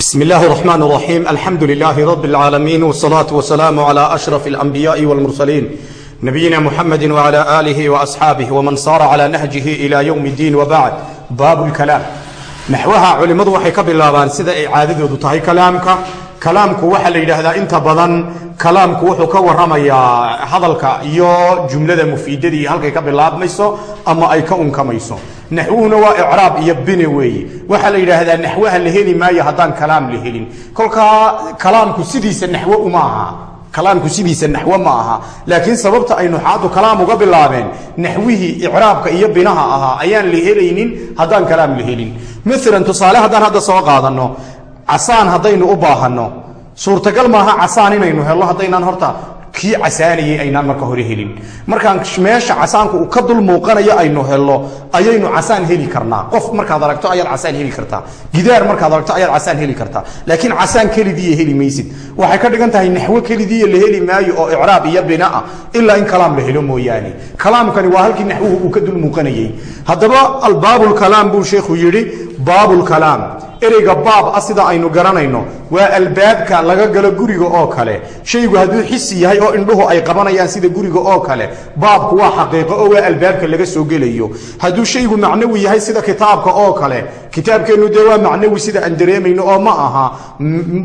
بسم الله الرحمن الرحيم الحمد لله رب العالمين والصلاة والسلام على أشرف الأنبياء والمرسلين نبينا محمد وعلى آله وأصحابه ومن صار على نهجه إلى يوم الدين وبعد باب الكلام naxwaha culimmadu waxay ka bilaabaan sida ay caadadoodu tahay kalaamka kalaamku waxaa la yidhaahdaa inta badan kalaamku wuxuu ka warramayaa hadalka iyo jumlada mufiidadii halkay ka bilaabmayso ama ay ka unkamayso naxwuhuna waa icraab iyo bine weeye waxaa la yidhaahdaa naxwaha la heli maayo haddaan kalaam la helin kolkaa kalaamku sidiisa naxwo uma aha kalaamku sidiisa naxwo ma aha laakiin sababta ay nuxaadu kalaam uga bilaabeen naxwihii icraabka iyo binaha ahaa ayaan la helaynin haddaan kalaam la helin maalan tusaale haddaan hadda soo qaadanno casaan haddaynu u baahanno suurtagal maaha casaan inaynu helno haddaynaan horta kii casaanayay aynaan marka hore helin. Markaan meesha casaanku uu ka dul muuqanayo aynu helno ayaynu casaan heli karnaa. Qof markaad aragto ayaad casaan heli kartaa gidaar markaad aragto ayaad casaan heli kartaa laakiin casaan kelidiiya heli maysid. Waxay ka dhigan tahay naxwo kelidiiya la heli maayo oo icraab iyo binaa ilaa in kalaam la helo mooyaane. Kalaamkani waa halkii naxwuhu uu ka dul muuqanayey haddaba albaabulkalaam buu sheekhu yidhi baabulkalaam ereyga baab ah sida aynu garanayno waa albaabka laga galo guriga oo kale. Shaygu hadduu xisi yahay oo indhuhu ay qabanayaan sida guriga oo kale baabku waa xaqiiqo oo waa albaabka laga soo gelayo. Hadduu shaygu macnawi yahay sida kitaabka oo kale kitaabkeennu dee waa macnawi sida aan dareemayno oo ma aha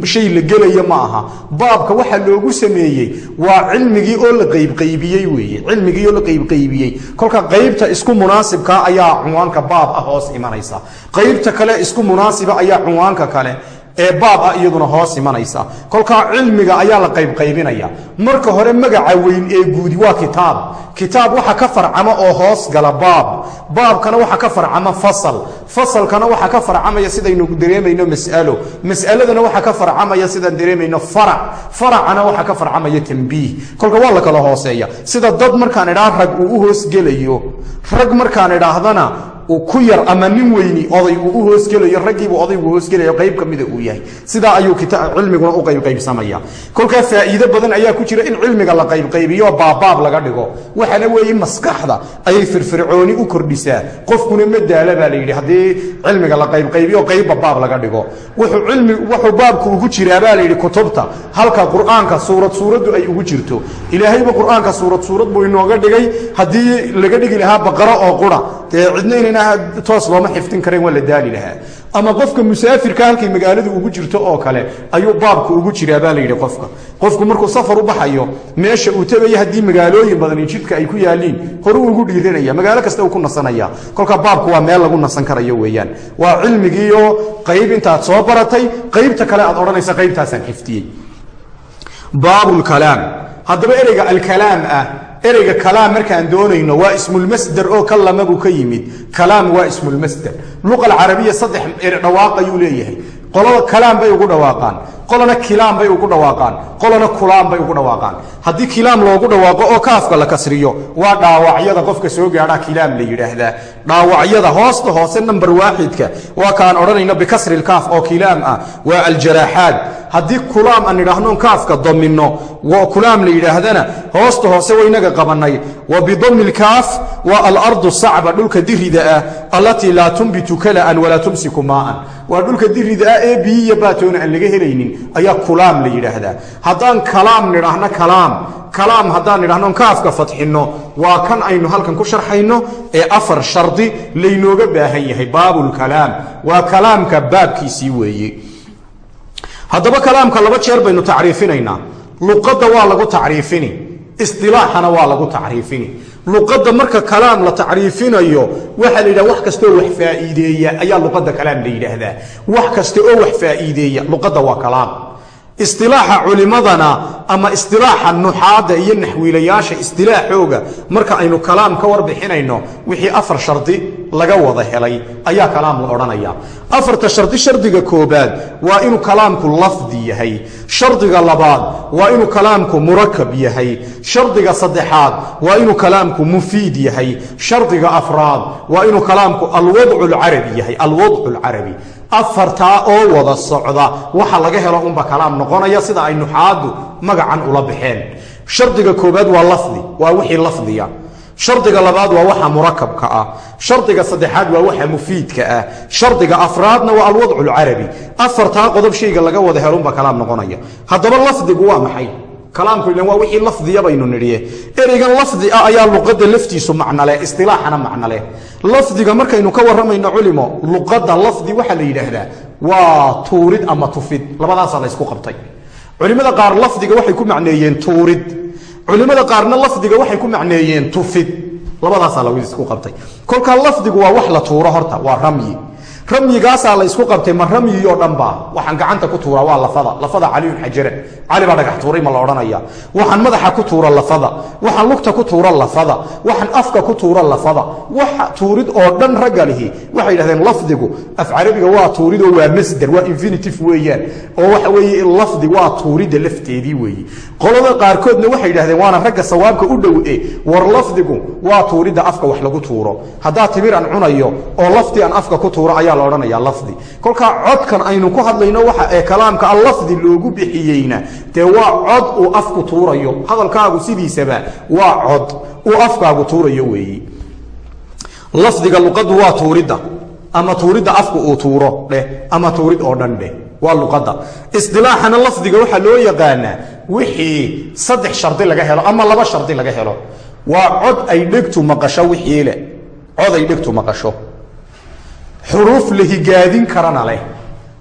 shay la gelayo ma aha. Baabka waxaa loogu sameeyey waa cilmigii oo la qaybqaybiyey weeye cilmigii oo la qaybqaybiyey. Kolka qaybta isku munaasibkaa ayaa cunwaanka baab ah hoos imanaysa. Qaybta kale isku munaasiba ayaa cunwaanka kale ee baab ah iyaduna hoos imanaysa. Kolkaa cilmiga ayaa la qaybqaybinaya. Marka hore magaca weyn ee guudi waa kitaab. Kitaab waxa ka farcama oo hoos gala baab. Baabkana waxa ka farcama fasal. Fasalkana waxa ka farcamaya sidaynu dareemayno mas'alo. Mas'aladana waxa ka farcamaya sidaan dareemayno farac. Faracana waxa ka farcamaya tambiih kolka waa la kala hooseeya. Sida dad markaan idhaa rag uu u hoosgelayo rag markaan idhaahdana ku yar ama nin weyni oday uu u hoosgelayo raggiibuu odaygu hoosgelayo qayb ka mida uu yahay. Sidaa ayuu cilmiguna u qaybqaybsamaya kolkaa faa'iido badan ayaa ku jira in cilmiga la qaybqaybiyo baabaab laga dhigo. Waxaana weeye maskaxda ayay firfircooni u kordhisaa. Qofkuna ma daala baa la yidhi haddii cilmiga la qaybqaybiyo qaybba baab laga dhigo. Wuxuu baabku ugu jiraa baa layidhi kutubta halka qur'aanka suurad suuraddu ay ugu jirto. Ilaahayba qur'aanka suurad suurad buu inooga dhigay. Haddii laga dhigi lahaa baqaro oo qura dee cidna inayna toos looma xifdin karayn waa la daali lahaa. Ama qofka musaafirka halkay magaaladu ugu jirto oo kale ayuu baabku ugu jiraa baa layidhi qofka. Qofku markuu safar u baxayo meesha uu tegaya haddii magaalooyin badani jidka ay ku yaaliin horu ugu dhiiranaya magaalo kasta uu ku nasanaya. Kolka baabku waa meel lagu nasan karayo weeyaan. Waa cilmigiiyo qayb intaad soo baratay qaybta kale aad odhanaysa qaybtaasaan xifdiyey baabulkalaam haddaba ereyga alkalaam ah ereyga kalaam markaan doonayno waa ismulmasder oo kalama buu ka yimid. Kalaam waa ismulmasder luqa alcarabiya saddex dhawaaq ayuu leeyahay. Qolada kalaam bay ugu dhawaaqaan. Qolana kilaam bay ugu dhawaaqaan. Qolana kulaam bay ugu dhawaaqaan. Haddii kilaam loogu dhawaaqo oo kaafka la kasriyo waa dhaawacyada qofka soo gaadhaa kilaam la yidhaahdaa dhaawacyada hoosta hoose namber waaxidka. Waa kaan odhanayno bikasri lkaaf oo kilaam ah. Waa aljaraaxaad haddii kulaam aan idhaahnoon kaafka daminno kulaam la yidhaahdana hoosta hoose waynaga qabannay. Wa bidami lkaaf waa alardu sacba dhulka dirida ah allatii laa tumbitu kala'an walaa tumsiku maa'an. Waa dhulka dirida ah ee biyiya baatoona aan laga helaynin ayaa kulaam la yidhaahdaa. Haddaan kalaam nidhaahno kalaam. Kalaam haddaan nidhahno kaafka fadxinno waa kan aynu halkan ku sharxayno ee afar shardi laynooga baahan yahay baabulkalaam waa kalaamka baabkiisii weeye. Haddaba kalaamka laba jeer baynu tacriifinaynaa. Luqadda waa lagu tacriifini. Isdilaaxana waa lagu tacriifini. Luqadda marka kalaam la tacriifinayo waxaa la yidhaha wax kastaoo wax faa'iideeya ayaa luqadda kalaam la yidhaahdaa. Wax kasta oo wax faa'iideeya luqadda waa kalaam istilaaxa culimadana ama istilaaxa nuxaadda iyo naxwiilayaasha istilaaxooga marka aynu kalaam ka warbixinayno wixii afar shardi laga wada helay ayaa kalaam la odhanaya. Afarta shardi shardiga koobaad waa inuu kalaamku lafdi yahay. Shardiga labaad waa inuu kalaamku murakab yahay. Shardiga saddexaad waa inuu kalaamku mufiid yahay. Shardiga afraad waa inuu kalaamku alwadcu lcarabi yahay alwadcu lcarabi afartaa oo wada socda waxa laga helo unba kalaam noqonaya sida ay nuxaadu magacan ula baxeen. Shardiga koobaad waa lafdi waa wixii lafdiya. Shardiga labaad waa waxa murakabka ah. Shardiga saddexaad waa waxa mufiidka ah. Shardiga afraadna waa alwadcu lcarabi afartaa qodob shayga laga wada helunba kalaam noqonaya. Haddaba lafdigu waa maxay kalaamku ilan waa wixii lafdiya baynu nidhiye ereygan lafdi ah ayaa luqadda laftiisu macnoleh istilaaxana macnoleh lafdiga markaynu ka warramayno culimo luqadda lafdi waxaa la yidhaahdaa waa tuurid ama tufid. Labadaasaa la ysku qabtay. Culimmada qaar lafdiga waxay ku macneeyeen tuurid. Culimmada qaarna lafdiga waxay ku macneeyeen tufid. Labadaasaa la isku qabtay. Kolkaa lafdigu waa wax la tuuro horta waa ramyi ramyigaasaa la ysku qabtay ma ramyi oo dhanba? Waxaan gacanta ku tuuraa waa lafada. Lafada caliyun xajara cali baa dhagax tuuray ma la odhanaya. Waxaan madaxa ku tuura lafada. Waxaan lugta ku tuura lafada. Waxaan afka ku tuura lafada. Waxa tuurid oo dhan ragga lihi. Waxay yidhahdeen lafdigu af carabiga waa tuuridoo waa masder waa infinitive weeyaan. Oo waxa weeye lafdi waa tuuridda lafteedii weeye qolada qaarkoodna waxay yidhahdeen waana ragga sawaabka u dhow e war lafdigu waa tuuridda afka wax lagu tuuro. Haddaa timir aan cunayo oo lafdi aan afka ku tuuro ayaa la odhanaya lafdi. Kolkaa codkan aynu ku hadlayno waxa ee kalaamka al lafdi loogu bixiyeyna dee waa cod uu afku tuurayo. Hadalkaagu sidiisaba waa cod uu afkaagu tuurayo weeyi. Lafdiga luqaddu waa tuuridda ama tuuridda afku uu tuuro dheh ama tuurid oo dhan dheh waa luqadda. Isdilaaxana lafdiga waxaa loo yaqaanaa wixii saddex shardi laga helo ama laba shardi laga helo. Waa cod ay dhegtu maqasho wixii leh. Cod ay dhegtu maqasho xuruuf la higaadin karana leh.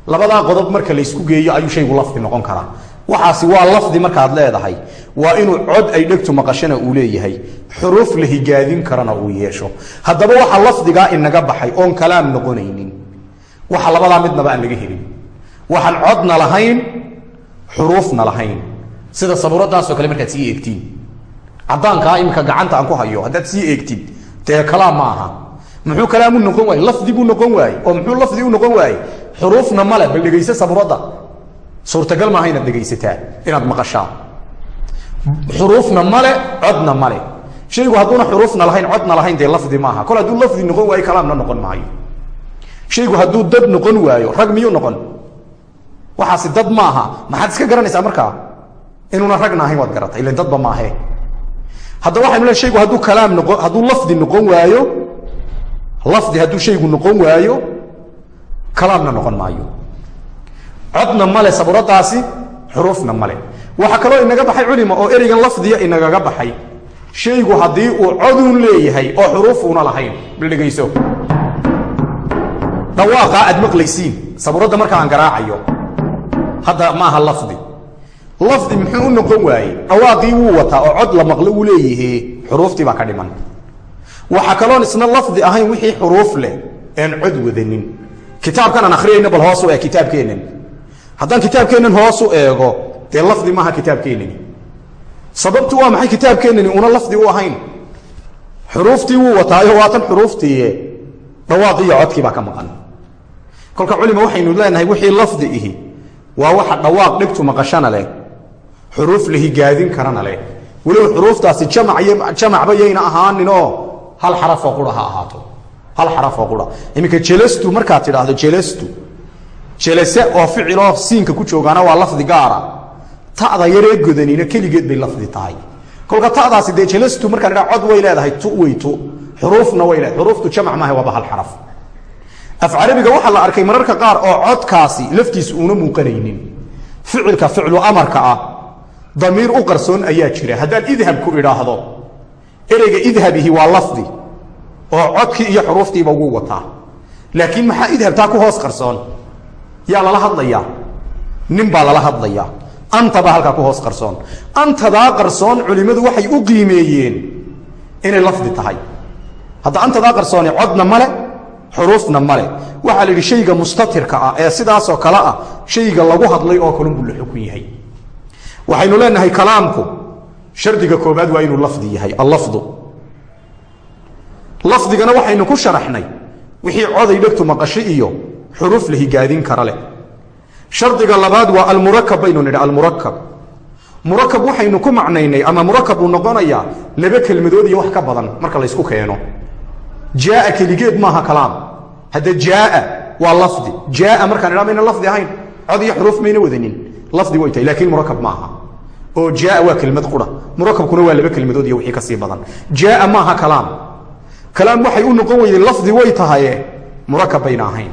Labadaa qodob marka laysku geeyo ayuu shaygu lafdi noqon karaa. Waxaasi waa lafdi markaad leedahay. Waa inuu cod ay dhegtu maqashana uu leeyahay. Xuruuf la higaadin karana uu yeesho. Haddaba waxa lafdigaa inaga baxay oon kalaam noqonaynin. Waxa labadaa midnaba aan laga helin. Waxaan codna lahayn xuruufna lahayn. Sida sabuuradaasoo kale markaad sii eegtiin. Cadaankaa iminka gacanta aan ku hayo haddaad sii eegtid dee kalaam ma aha muxuu kalaamu noqon waaye lafdi buu noqon waaye oo muxuu lafdi u noqon waaye xuruufna male bal dhegayse sabuuradda suurtagal maaha inaad dhegaysataa inaad maqashaa. Xuruufna male codna male shaygu hadduuna xuruufna lahayn codna lahayn dee lafdi maaha kol hadduu lafdi noqon waayo kalaamna noqon maayo. Shaygu hadduu dad noqon waayo rag miyuu noqon? Waxaasi dad maaha maxaad iska garanaysaa markaa inuuna ragna ahayn waad garatay ilan dadba maahe haddaba waxaynu le shaygu hadduu kalaam noqon hadduu lafdi noqon waayo lafdi hadduu shaygu noqon waayo kalaamna noqon maayo. Codna male sabuuradaasi xuruufna male waxaa kaloo inaga baxay culima oo ereygan lafdiya inagaga baxay. Shaygu haddii uu coduun leeyahay oo xuruufuuna lahayn bal dhegayso dhawaaqaa aad maqlaysiin sabuuradda marka aan garaacayo hadda maaha lafdi. Lafdi muxuu u noqon waaye dhawaaqii wuu wataa oo cod la maqlo uu leeyahe xuruuftii baa ka dhiman waxaa kaloon isna lafdi ahayn wixii xuruuf leh een cod wadanin. Kitaabkan aan akhriyayna bal hoos u eeg kitaabkeennan haddaan kitaabkeennan hoos u eego dee lafdi maaha kitaabkeennani sababtu waa maxay kitaabkeennani una lafdi u ahayn? Xuruuftii wuu wataayo waatan xuruuftiiye dhawaaqii iyo codkii baa ka maqan. Kolka culima waxaynu leenahay wixii lafdi ihi waa waxa dhawaaq dhegtu maqashana leh xuruuf la higaadin karana leh. Weliba xuruuftaasi jamacba yayna ahaaninoo hal xarafoo qura ha ahaato. Hal xarafoo qura. Iminka jelastu markaad tidhaahdo jelastu jelase oo ficiloo siinka ku joogaana waa lafdi gaara. Ta'da yaree godanina keligeed bay lafdi tahay. Kolka ta'daasi dee jelastu markaan idhaa cod way leedahay tu tu. Xuruufna way leedahay. Xuruuftu jamac maaha waaba hal xaraf. Af carabiga waxaa la arkay mararka qaar oo codkaasi laftiisa uuna muuqanaynin. Ficilka ficlu amarka ah damiir u qarsoon ayaa jira. Haddaan idhab ku idhaahdo ereyga idhabihi waa lafdi oo codkii iyo xuruuftiiba ugu wataa. Laakiin maxaa idhabtaa ku hoos qarsoon? Yaa lala hadlayaa? Nin baa lala hadlayaa. Anta baa halkaa ku hoos qarsoon. Antadaa qarsoon culimmadu waxay u qiimeeyeen inay lafdi tahay. Hadda antadaa qarsoone codna male xuruufna male waxaa la yidhi shayga mustatirka ah ee sidaasoo kale ah shayga lagu hadlay oo kalun buu la xukun yahay. Waxaynu leenahay kalaamku shardiga koobaad waa inuu lafdi yahay allafdu lafdigana waxaynu ku sharaxnay wixii coday dhegtu maqasho iyo xuruuf la higaadin kara leh. Shardiga labaad waa almurakab baynu nidhi almurakab murakab waxaynu ku macnaynay ama murakab uu noqonayaa laba kelmadood iyo wax ka badan marka laysku keeno. Jaaa keligeed maaha kalaam. Hadda jaaa waa lafdi. Jaaa markaan idhaa mayna lafdi ahayn cod iyo xuruuf mayna wadanin. Lafdi way tahay laakiin murakab maaha oo jaaa waa kelmad qura. Murakabkuna waa laba kelmadood iyo wixii ka sii badan. Jaaa maaha kalaam. Kalaam waxay u noqon weydeen lafdi way tahaye. Murakab bayna ahayn.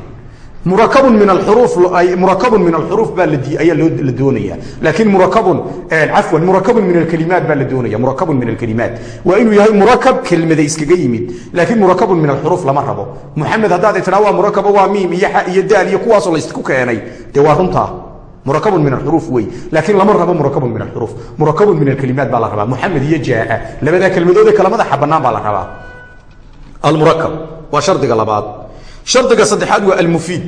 Murakabun min alxuruuf murakabun min alxuruuf baa ayaa la doonaya laakiin murakabun cafwan murakabun min alkalimaat baa la doonaya murakabun min alkalimaat waa inuu yahay murakab kelmada iskaga yimid. Laakiin murakabun min alxuruuf lama rabo. Muxamed haddaad tidhaa waa murakabo waa miim iyo xa iyo daal iyo kuwaasoo laysku keenay. Dee waa runtaa murakabun min alxuruuf wey. Laakiin lama rabo murakabun min alxuruuf murakabun min alkalimaat baa la rabaa. Muxamed iyo jaaa. Labadaa kelmadoodee kala madaxa bannaan baa la rabaa. Almurakab waa shardiga labaad. Shardiga saddexaad waa almufiid.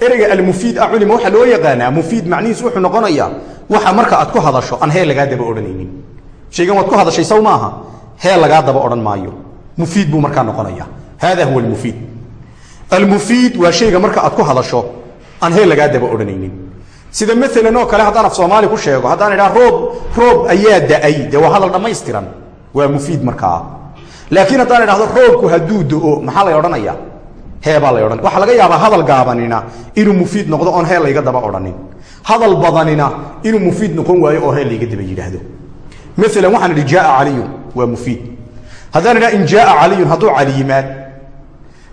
Ereyga almufiid ah culima waxaa loo yaqaanaa. Mufiid macnihiisu wuxuu noqonayaa waxa marka aad ku hadasho aan heel lagaa daba odhanaynin. Shaygan waad ku hadashay saw maaha? Heel lagaa daba odhan maayo. Mufiid buu markaa noqonaya hada huwa almufiid. Almufiid waa shayga marka aad ku hadasho aan heel sida maalan oo kale haddaan af soomaali ku sheego haddaan idhaha roob roob ayaa da'ay. Dee waa hadal dhammaystiran waa mufiid markaa. Laakiin haddaan idhahdo roobku hadduu do-o maxaa lay odhanaya heebaa lay odhan waxaa laga yaabaa hadal gaabanina inuu mufiid noqdo oon heel layga daba odhanin. Hadal badanina inuu mufiid noqon waayo oo heel layga daba yidhaahdo. Maalan waxaan idhi jaaa caliyun. Waa mufiid. Haddaan idhaha in jaaa caliyun hadduu cali yimaad.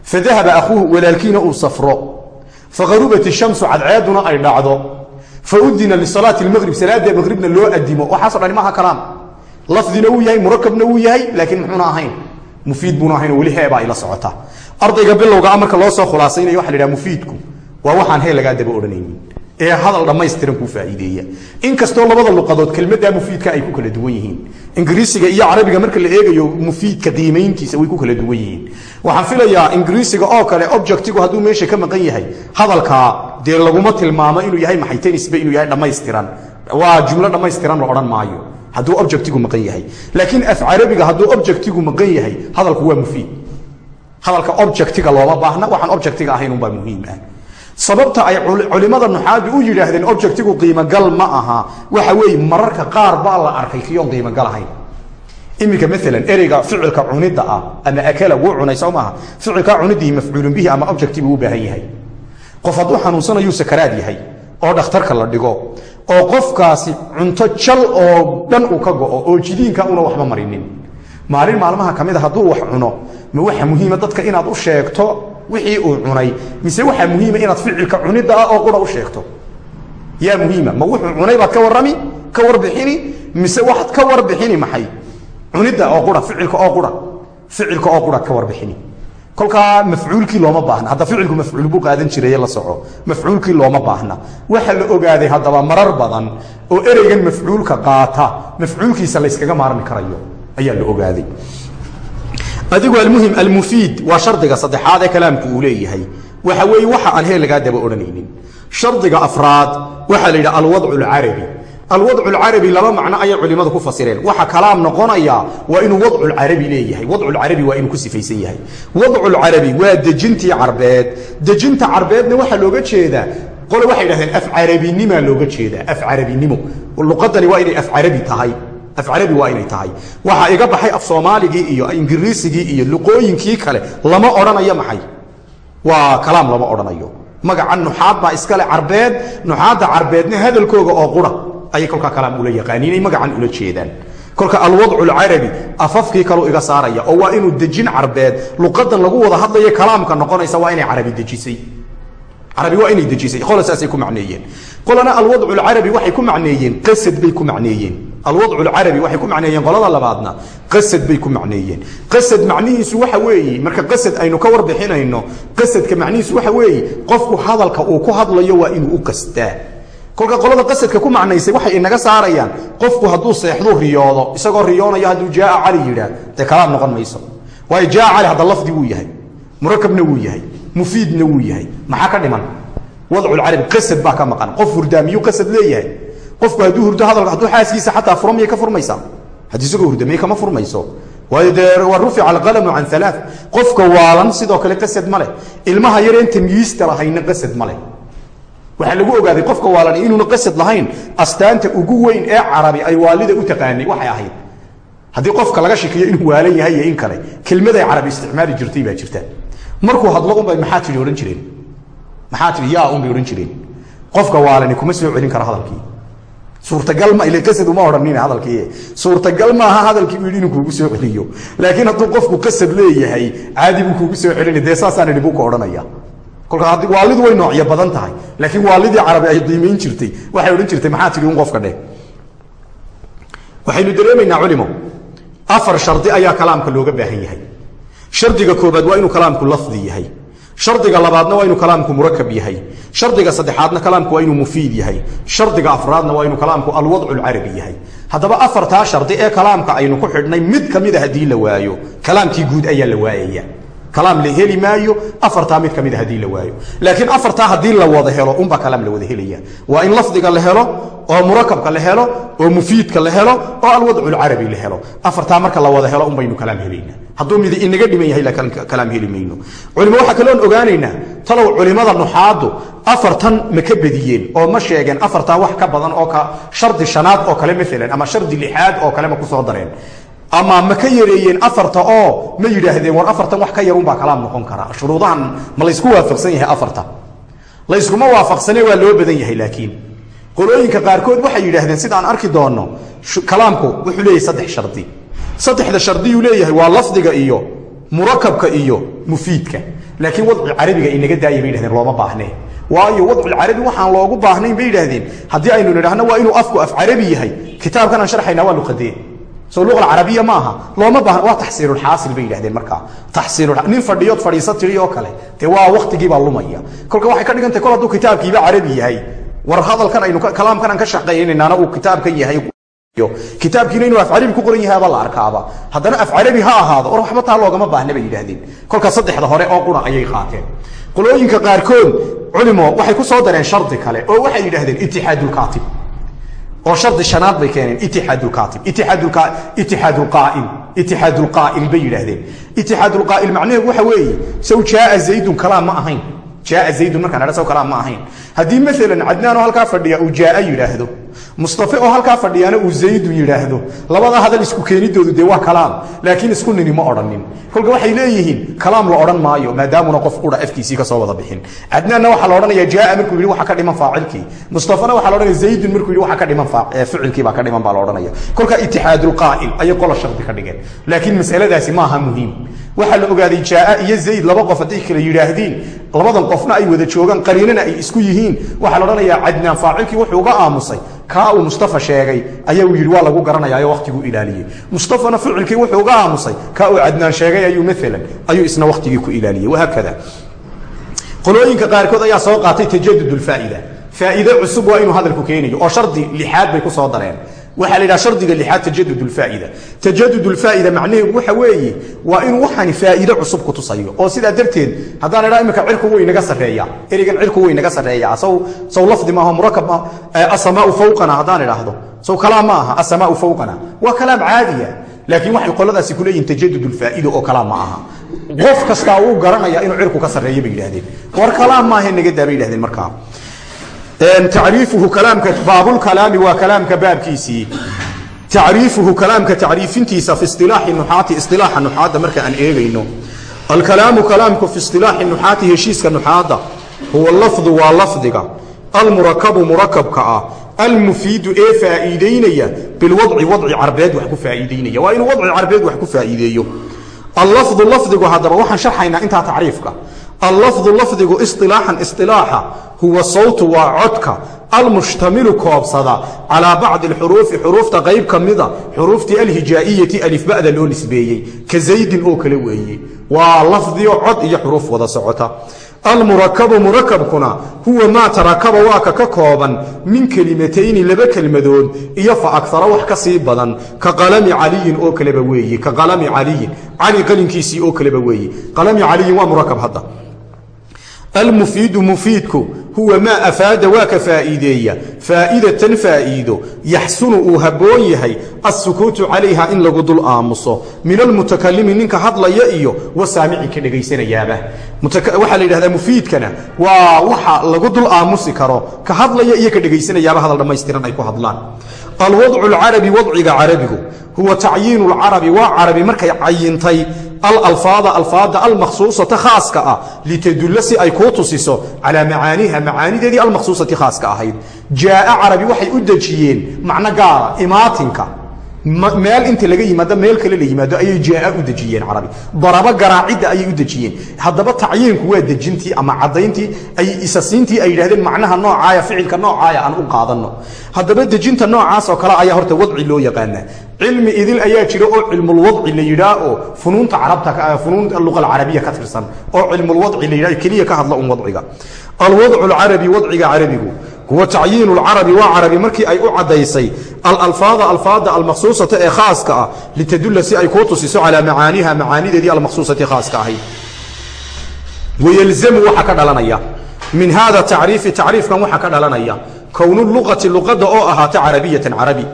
Fadahaba akhuuhu walaalkiina uu safro. Faqarubat ishamsu cadceeduna ay dhacdo faudina lisalaati lmaqrib salaada maqribna loo adimo waxaaso dhani maaha kalaam lafdina wuu yahay murakabna wuu yahay laakiin muxuuna ahayn mufiid buuna ahayn oo weli heebaa ila socota ardayga bilowgaa marka loo soo khulaasaynayo waxa la yhaha mufiidku waa waxaan heel lagaa daba odhanaynin ee hadal dhammaystiran kuu faa'iideeya. Inkastoo labada luqadood kelmaddaa mufiidka ay ku kala duwan yihiin. Ingiriisiga iyo carabiga marka la eegayo mufiidka qiimayntiisa way ku kala duwan yihiin. Waxaan filayaa ingiriisiga oo kale objectigu hadduu meesha ka maqan yahay hadalkaa dee laguma tilmaamo inuu yahay maxay tenisba inuu yahay dhammaystiran. Waa jumlo dhammaystiran la odhan maayo hadduu objectigu maqan yahay. Laakiin af carabiga hadduu objectigu maqan yahay hadalku waa mufiid. Hadalka objectiga looma baahna waxaan objectiga ahayn unbaa muhiim ah sababta ay culimada nuxaadu u yidhaahdeen objectigu qiimogal ma aha. Waxa weeye mararka qaar baa la arkay kiyoon qiimogal ahayn iminka maalan ereyga ficilka cunidda ah ama akala wuu cunay soo maaha ficilkaa cunidihi mafcuulun bihi ama objecti buu baahan yahay. Qof hadduu xanuunsanayuu sakaraad yahay oo dhakhtarka la dhigo oo qofkaasi cunto jal oo dhan uu ka go'o oo jidiinka una waxba marinin. Maalin maalmaha ka mida hadduu wax cuno ma waxa muhiima dadka inaad u sheegto wixii uu cunay. Mise waxaa muhiima inaad ficilka cunidda ah oo qura u sheegto. Yaa muhiima ma wuxuu cunay baad ka warrami ka warbixini mise waxaad ka warbixini maxay? Cunidda oo qura ficilka oo qura ficilka oo qura ka warbixini. Kolkaa mafcuulkii looma baahna. Hadda ficilku mafcuul buu qaadan jiraye la soco. Mafcuulkii looma baahna. Waxaa la ogaaday haddaba marar badan oo ereygan mafcuulka qaata mafcuulkiisa layskaga maarmi karayo ayaa la ogaaday adigu almuhim almufiid waa shardiga saddexaad ee kalaamku uu leeyahay. Waxa weeye waxa aan heel lagaa daba odhanaynin. Shardiga afraad waxaa la yidhaha alwadcu alcarabi alwadcu alcarabi laba macno ayay culimmadu ku fasireen. Waxa kalaam noqonaya waa inuu wadcu lcarabi leeyahay. Wadcu lcarabi waa inuu ku sifaysan yahay. Wadcu lcarabi waa dejintii carbeed. Dejinta carbeedna waxaa looga jeedaa qole waxay yidhahdeen af carabinimaa looga jeedaa af carabinimo. Luqadani waa inay af carabi tahay af carabi waa inay tahay. Waxaa iga baxay af soomaaligii iyo ingiriisigii iyo luqooyinkii kale lama odhanayo maxay? Waa kalaam lama odhanayo. Magaca nuxaad baa iskale carbeed. Nuxaadda carbeedna hadalkooga oo qura ayay kolkaa kalaam ula yaqaaniin magacan ula jeedaan. Kolka alwadcu lcarabi afafkii kaluu iga saaraya oo waa inuu dejin carbeed. Luqadan lagu wada hadlayo kalaamka noqonaysa waa inay carabi dejisay. Carabi waa inay dejisay. Qola ku macneeyeen. Qolana alwadcu lcarabi waxay ku macneeyeen qasad bay ku macneeyeen alwadcu lcarabi waxay ku macneeyeen qolada labaadna qasad bay ku macneeyeen qasad macnihiisu waxa weeye marka qasad aynu ka warbixinayno qasadka macnihiisu waxa weeye qofku hadalka uu ku hadlayo waa inuu u qastaa kolka qolada qasadka ku macnaysay waxay inaga saarayaan qofku hadduu seexduu riyoodo isagoo riyoonayo hadduu jaaa cali yidhaah dee kalaam noqon mayso waayo jaaa cali hadda lafdi wuu yahay murakabna wuu yahay mufiidna wuu yahay maxaa ka dhiman wadculcarabi qasad baa ka maqan qof hurdaamiyuu qasad leeyahay qofku hadduu hurdo hadalka hadduu xaaskiisa xataa furo miyay ka furmaysaa haddii isagoo hurda miyay kama furmayso. Waa rufica alqalamu can alaa qofka waalan sidoo kale qasad ma leh. Ilmaha yareen tamyiista lahayna qasad ma leh. Waxaa lagu ogaaday qofka waalan inuuna qasad lahayn astaanta ugu weyn ee carabi ay waalida u taqaanay waxay ahayd. Haddii qofka laga shikiyo inuu waalan yahay iyo in kale kelmaday carabi isticmaali jirtay baa jirta. Markuu hadlo unbay maxaa tidhi odhan jireen. Maxaa tidhi yaa unbay odhan jireen. Qofka waalani kuma soo celin kara hadalkii suurtagal ma ile qasad uma odhanina hadalkii. Suurtagal maaha hadalkii uu yidhi inuu soo celiyo. Laakiin hadduu qofku qasad leeyahay caadi buu kuugu soo celini dee idhi buu ka odhanaya. Kolka waalidu way noocyo badan tahay laakiin waalidii carabi ay qiimayn jirtay waxay odhan jirtay maxaa tidhi un qofka dheh? Waxaynu dareemaynaa culimo afar shardi ayaa kalaamka looga baahan yahay. Shardiga koobaad waa inuu kalaamku lafdi yahay shardiga labaadna waa inuu kalaamku murakab yahay. Shardiga saddexaadna kalaamku waa inuu mufiid yahay. Shardiga afraadna waa inuu kalaamku alwadcu lcarabi yahay. Haddaba afartaa shardi ee kalaamka aynu ku xidhnay mid ka mida haddii la waayo kalaamkii guud ayaa la waayaya. Kalaam la heli maayo afartaa mid ka mida haddii la waayo. Laakiin afartaa haddii la wada helo unbaa kalaam la wada helaya waa in lafdiga la helo oo murakabka la helo oo mufiidka la helo oo alwadcu lcarabi la helo. Afartaa marka la wada helo unbaynu kalaam helayna hadduu mid inaga dhiman yahay kalaam heli mayno. Culimo waxaa kaloon ogaanaynaa talow culimada nuxaadu afartan ma ka badiyeen oo ma sheegeen afartaa wax ka badan oo shardi shanaad oo kale maalan ama shardi lixaad oo kale ma ku soo dareen. Ama ma ka yareeyeen afarta oo ma yidhaahdeen war afartan wax ka yarunbaa kalaam noqon kara. Shuruudahan ma laysku waafaqsan yahay afarta. Layskuma waafaqsane waa loo badan yahay laakiin qolooyinka qaarkood waxay yidhaahdeen sidaan arki doonno kalaamku wuxuu leeyahay saddex shardi saddexda shardiyuu leeyahay waa lafdiga iyo murakabka iyo mufiidka. Laakiin wadci carabiga inaga daaya bay yidhahdeen looma baahnee waayo wadculcarabi waxaan loogu baahnayn bay yidhaahdeen. Haddii aynu nidhahno waa inuu afku af carabi yahay kitaabkan aan sharxayna waa luqadee soo luqa alcarabiya maaha looma baahna waa taxsiilulxaasil bay yidhahdeen markaa taxsiilul nin fadhiyood fadhiisa tiri oo kale dee waa waktigiibaa lumaya. Kolka waxay ka dhigan kol hadduu kitaabkiiba carabi yahay. War hadalkan aynu kalaamkan aan ka shaqaynaynaana uu kitaabkan yahay kitaabkiina inuu af carabi ku qoran yahay la arkaaba. Haddana af carabi ha ahaado or waxba taa loogama baahna bay yidhahdeen kolka saddexda hore oo qura ayay qaateen. Qolooyinka qaarkood culimo waxay ku soo dareen shardi kale oo waxay yidhahdeen itixaadulkaatib oo shardi shanaad bay keeneen itixaadulkaatib itixaadulqaa'il itixaadulqaa'il bay yidhaahdeen. Itixaadulqaa'il macnaheedu waxa weeye saw jaaa zaydun kalaam ma ahayn. Jaaa zaydun markaan adha saw kalaam ma ahayn haddii maalan cadnaan oo fadhiya uu jaaa yidhaahdo. Mustafe oo halkaa fadhiyaana uu zaydu yidhaahdo. Labada hadal isku keenidoodu dee waa kalaam laakiin isku nini ma odhanin kolka waxay leeyihiin kalaam la odhan maayo maadaamuna qof udha afkiisii ka soo wada bixin. Cadnaanna waxaa la odhanaya jaaa markuu yidhi waxa ka dhiman faacilkii. Mustafana waxaa la odhanaya zaydun markuu yidhi waxa ka dhiman ficilkii baa ka dhiman baa la odhanaya kolka itixaadulqaa'il ayay qola shardi ka dhigeen. Laakiin masaladaasi maaha muhiim. Waxaa la ogaaday jaaa iyo zayd laba qof hadday kala yidhaahdiin labadan qofna ay wada joogaan qariinana ay isku yihiin waxaa la odhanayaa cadnaan faacilkii wuxuu uga aamusay. Kaa uu mustafa sheegay ayaa uu yidhi waa lagu garanayaayo wakhtiguu ilaaliyey. Mustafana ficilkii wuxuu uga aamusay kaa uu cadnaan sheegay ayuu maalan ayuu isna wakhtigii ku ilaaliyey. Wahaakada qolooyinka qaarkood ayaa soo qaatay tajadud lfaa'ida faa'iide cusub waa inuu hadalku keenayo oo shardi lixaad bay ku soo dareen waxaa la yidhaha shardiga lixaad tajadud lfaa'ida tajadud lfaa'ida macnaheedu waxa weeye waa inuu waxani faa'iide cusub ku tusayo. Oo sidaa darteed haddaan idhaa imika cirku way naga sarreeya. Ereygan cirku way naga sarreeya. Saw saw lafdi maaha murakab ma asamaau fawqana haddaan idhaahdo. Saw kalaam ma aha asamaau fawqana waa kalaam caadiya. Laakiin waxay qoladaasi ku leeyihiin tajadud lfaa'ida oo kalaam ma aha qof kastaa wuu garanaya inuu cirku ka sarreeyo bay yidhahdeen war kalaam maahe naga daa bay yidhahdeen markaa tacriifuhu kalaamka baabulkalaami waa kalaamka baabkiisii. Tacriifuhu kalaamka tacriifintiisa fi isilaaxi nuxaati isilaaxa nuxaadda marka aan eegayno. Alkalaamu kalaamku fi isilaaxi nuxaati heshiiska nuxaadda huwa lafdu waa lafdiga. Almurakabu murakabka ah. Almufiidu ee faa'iideynaya bilwadci wadci carbeed wax ku faa'iideynaya. Waa inuu wadci carbeed wax ku faa'iideeyo. Allafdu lafdigu haddaba waxaan sharxaynaa intaa tacriifka allafdu lafdigu isilaaxan isilaaxa huwa sawtu waa codka almushtamilu koobsada calaa bacdi alxuruufi xuruufta qayb ka mida xuruuftii alhijaa'iyati alifba'da loo nisbeeyey ka zaydin oo kale weeye. Waa lafdiyo cod iyo xuruuf wada socota. Almurakabu murakabkuna huwa maa tarakaba waa ka kooban min kelimatayni laba kelmadood iyo fa agara wax ka sii badan ka qalami caliyin oo kaleba weeye ka qalami caliyin cali qalinkiisii oo kaleba weeye. Qalami caliyin waa murakab hadda almufiidu mufiidku huwa maa afaada waa ka faa'iideeya. Faa'idatan faa'iido. Yaxsunu uu habboon yahay assukuutu calayha in lagu dul aamuso. Min almutakalimi ninka hadlaya iyo wasaamici ka dhegaysanayaaba. Waxaa la yidhahdaa mufiidkana waa waxa lagu dul aamusi karo. Ka hadlaya iyo ka dhegaysanayaaba hadal dhammaystiran ay ku hadlaan. Alwadcu alcarabi wadciga carabigu. Huwa tacyiinu lcarabi waa carabi markay cayintay alalfaada alfaada almakhsuusata khaaska ah litadulla si ay kuu tusiso calaa macaaniha macaanideedii almakhsuusati khaaska ahayd. Jaaa carabi waxay u dejiyeen macno gaara imaatinka meel inta laga yimaado meel kale la yimaado ayay jaaa u dejiyeen carabi. Darabo garaacidda ayay u dejiyeen. Haddaba tacyiinku waa dejintii ama caddayntii ay isasiintii ay yidhahdeen macnaha noocaaya ficilka noocaaya aan u qaadanno. Haddaba dejinta noocaas oo kale ayaa horta wadci loo yaqaanaa. Cilmi idil ayaa jira oo cilmulwadci la yidhaa oo funuunta carabta funuunta luqa alcarabiya ka tirsan oo cilmulwadci la yidhaha keliya ka hadla un wadciga alwadcu alcarabi wadciga carabigu huwa tacyiinu lcarabi waa carabi markii ay u caddaysay alalfaada alfaada almakhsuusata ee khaaska ah litadulla si ay kuu tusiso calaa macaaniha macaanideedii almakhsuusati khaaska ahayd wayelzamu waxaa ka dhalanaya. Min hada tacriifi tacriifkan waxaa ka dhalanaya. Kownu luqati luqadda oo ahaata carabiyatan carabi.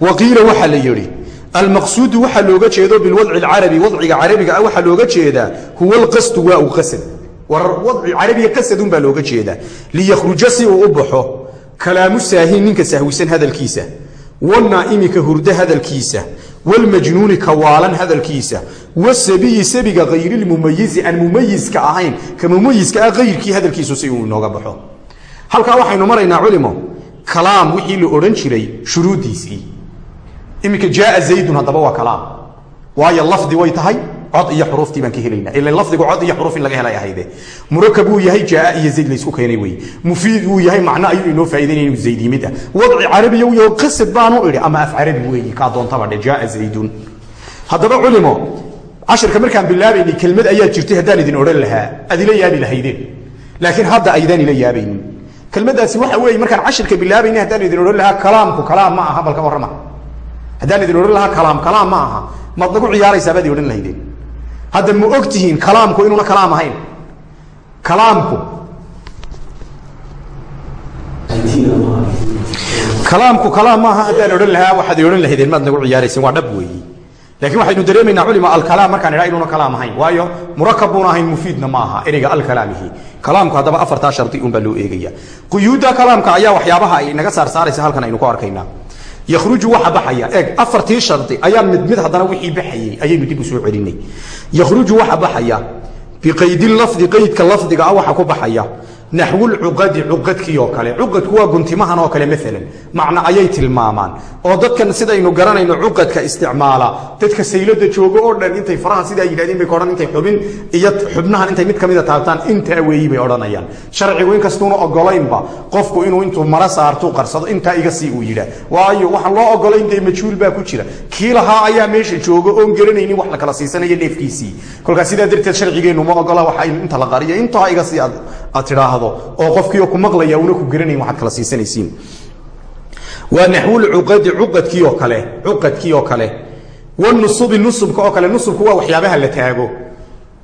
Wa qiila waxaa la yidhi almaqsuudu waxaa looga jeedo bilwadci alcarabi wadciga carabiga ah waxaa looga jeedaa huwa alqasdu waa u qasad war wadci carabiga qasadun baa looga jeedaa. Liyakhruja si uu u baxo. Kalaamu saahin ninka sahwisan hadalkiisa. Wanaa'imi ka hurdo hadalkiisa. Walmajnuuni ka waalan hadalkiisa. Wasabiyi sabiga hayrilmumayizi aan mumayiska ahayn. Ka mumayiska ah hayrkii hadalkiisu si uu inooga baxo. Halkaa waxaynu maraynaa culimo. Kalaam wixii la odhan jiray shuruuddiisii. Iminka jaaa zaydun haddaba waa kalaam. Waayo lafdi way tahay cod iyo xuruuftii baan ka helaynaa. Ila lafdigu cod iyo xuruuf in laga helay ahayde. Murakab uu yahay jaaa iyo zayd laysku keenay wey. Mufiid uu yahay macno ayuu inoo faa'idaynaya inuu ah. Wadci carabiya uu yahay qasad baanu idhi ama af carabi weeyi kaa doontaba dhe jaaa zaydun. Haddaba culimo cashirka markaan bilaabaynay kelmad ayaa jirtay haddaan idin odhan lahaa. Aad yaabi lahaydeen. Laakiin hadda aydaan ila yaabaynin kelmaddaasi waxa weeye markaan cashirka bilaabaynay haddaan idin odhan lahaa kalaamku kalaam ma aha balka warrama. Haddaan idin odhan lahaa kalaam kalaam ma aha. Maad nagu ciyaaraysaa baad odhan lahaydeen hadda ma og tihiin kalaamku inuuna kalaam ahayn? Kalaamku. Kalaamku kalaam maaha haddaan odhan lahaa waxaad odhan lahaydeen maad nagu ciyaarayseen waa dhab weeyi. Laakiin waxaynu dareemaynaa culima alkalaam markaan idhaa inuuna kalaam ahayn. Waayo murakab ahayn mufiidna ma ereyga alkalaamihi. Kalaamku haddaba afartaa shardi un baa loo eegaya quyuudda kalaamka ayaa waxyaabaha ay naga saarsaaraysa halkan aynu ku arkaynaa yakhruju waxa baxaya. Eeg afartii shardi ayaan mid mid haddana wixii baxayey ayaynu dib u soo celinay. Yakhruju waxa baxaya biqaydi lafdi qaydka lafdiga ah waxa ku baxaya naxwulcuqadi cuqadkii oo kale. Cuqadku waa guntimahan oo kale maalan macna ayay tilmaamaan. Oo dadkan sidaynu garanayno cuqadka isticmaala. Dadka saylada joogo oo dhan intay faraha sidaa yidhahdeen bay kodhan intay xubin iyo xubnahan intay mid kamida taabtaan intaa weeyi bay odhanayaan. Sharcigu inkastuuna ogolaynba qofku inuu intuu mara saartuu qarsado intaa iga sii uu yidhaa. Waayo waxaan loo ogolayn dee majhuul baa ku jira. Kii lahaa ayaa meesha jooga oon gelanaynin wax la kala siisanaya dheefkiisii kolkaas sidaa darteed sharcigeennu ma ogola waxa inta la qariyo intaa iga sii tidhaahdo oo qofkiio ku maqlaya una ku garanayn waxaad kala siisanaysiin. Waa naxwulcuqadi cuqadkii oo kale cuqadkii oo kale. Wanusubi nusubka oo kale nusubku waa waxyaabaha la taago.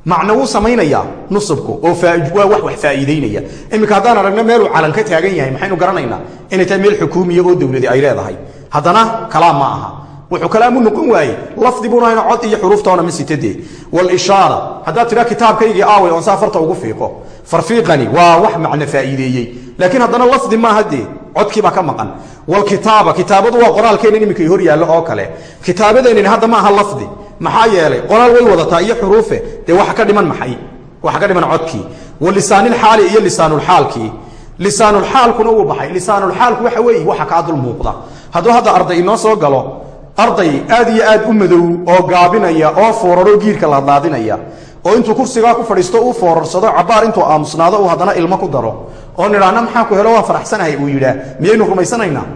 Macno wuu samaynayaa nusubku oo waa wax wax faa'iidaynaya iminka haddaan aragno meeluu calan ka taagan yahay maxaynu garanaynaa inay tahay meel xukuumiya oo dowladi ay leedahay. Haddana kalaam ma aha. Wuxuu kalaamu noqon waaye lafdi buuna hayna cod iyo xuruuftoona ma sitadee. Walishaara haddaad tidhaa kitaabkaygii aaway oon saa farta ugu fiiqo farfiiqani waa wax macno faa'iideeyey. Laakiin haddana lafdi maaha dee codkii baa ka maqan. Walkitaaba kitaabadu waa qoraalkeennan iminka hor yaallo oo kale. Kitaabadeennin hadda ma lafdi. Maxaa yeelay qoraal way wadataa iyo xuruufe dee waxa ka dhiman maxay? Waxa ka dhiman codkii. Walisaanilxaali iyo lisaanulxaalkii lisaanulxaalkuna wuu baxay. Lisaanulxaalku waxa weeye waxa kaa dul muuqda. Hadduu hadda arday inoo soo galo arday aad iyo aad u madow oo gaabinaya oo fooraro giirka laadlaadinaya oo intuu kursigaa ku fadhiisto uu foorarsado cabaar intuu aamusnaado uu haddana ilmo ku daro oo nidhaahna maxaan ku helo? Waa faraxsanahay uu yidhaah miyaynu rumaysanaynaa?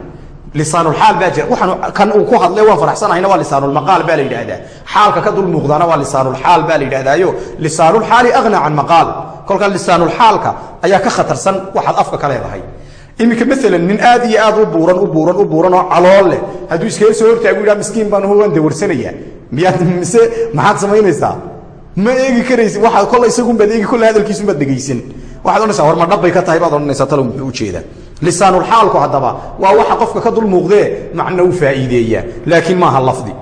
Lisaanulxaal baa jira. Waxaan kan uu ku hadlay waan faraxsanahayna waa lisaanulmaqaal baa la yidhaahdaa. Xaalka ka dul muuqdaana waa lisaanulxaal baa la yidhahdaayo lisaanulxaali agna can maqaal. Kolkaa lisaanulxaalka ayaa ka khatarsan waxaad afka ka leedahay. Iminka maalan nin aad iyo aad u buuran u buuran u buuran oo calool leh hadduu iskaga soo hortaagu yidhaha miskiin baan waan dawarsanayaa miyaad mise maxaad samaynaysaa ma eegi karaysi waxaad kolla isagunbaad eegi kolla hadalkiisunbaad dhegaysan waxaad odhanaysaa war ma dhabbay ka tahay? Baad odhanaysaa talow muxuu u jeedaa. Lisaanulxaalku haddaba waa waxa qofka ka dul muuqdee macno u faa'iideeya laakiin maaha lafdi.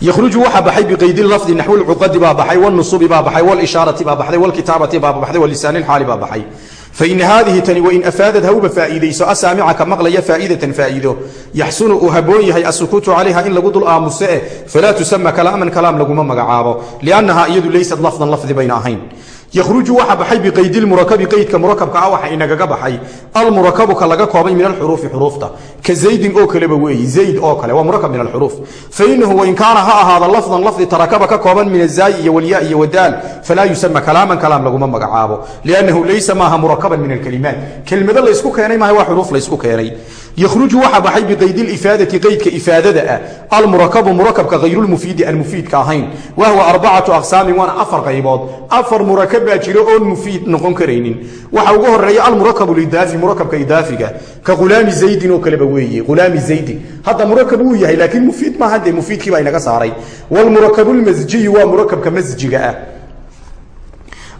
Yruju waxa baxay biqaydi lafdi naxw lcuqadi baa baxay wnusubi baa baxay wlishaarati baa baxday wlkitaabati baa baxday wlisaanilxaali baa baxay faina haadihi tani wain afaadad hauba faa'iidayso asaamica ka maqlaya faa'idatan faa'iido yaxsunu uu haboon yahay asukuutu calayha in lagu dul aamuse eh falaa tusama kalaaman kalaam laguma magacaabo liannaha iyadu laysat lafdan lafdi bayna ahayn ykhruju waxa baxay biqaydi lmurakabi qaydka murakabka ah waxa inagaga baxay. Almurakabu ka laga koobay min alxuruufi xuruufta. Ka zaydin oo kaleba weeyi zayd oo kale waa murakab min alxuruuf. Fainahu wain kaana ha ahaada lafdan lafdi tarakaba ka kooban min azaayi iyo walya iyo wadaal falaa yusama kalaaman kalaam laguma magacaabo. Liannahu laysa maaha murakaban min alkalimaat. Kelmado laysku keenay maaha waa xuruuf laysku keenay ykhruju waxa baxay biqaydi lifaadati qaydka ifaadada ah. Almurakabu murakabka hayrulmufiidi aan mufiidka ahayn. Wahwa arbacatu aqsaamin waana afar qaybood. Afar murakab baa jira oon mufiid noqon karaynin. Waxa ugu horreeya almurakabu lidaafi murakabka idaafiga. Ka ghulaami zaydin oo kaleba weeye ghulaami zaydin. Hadda murakab wuu yahay laakiin mufiid maaha dee waa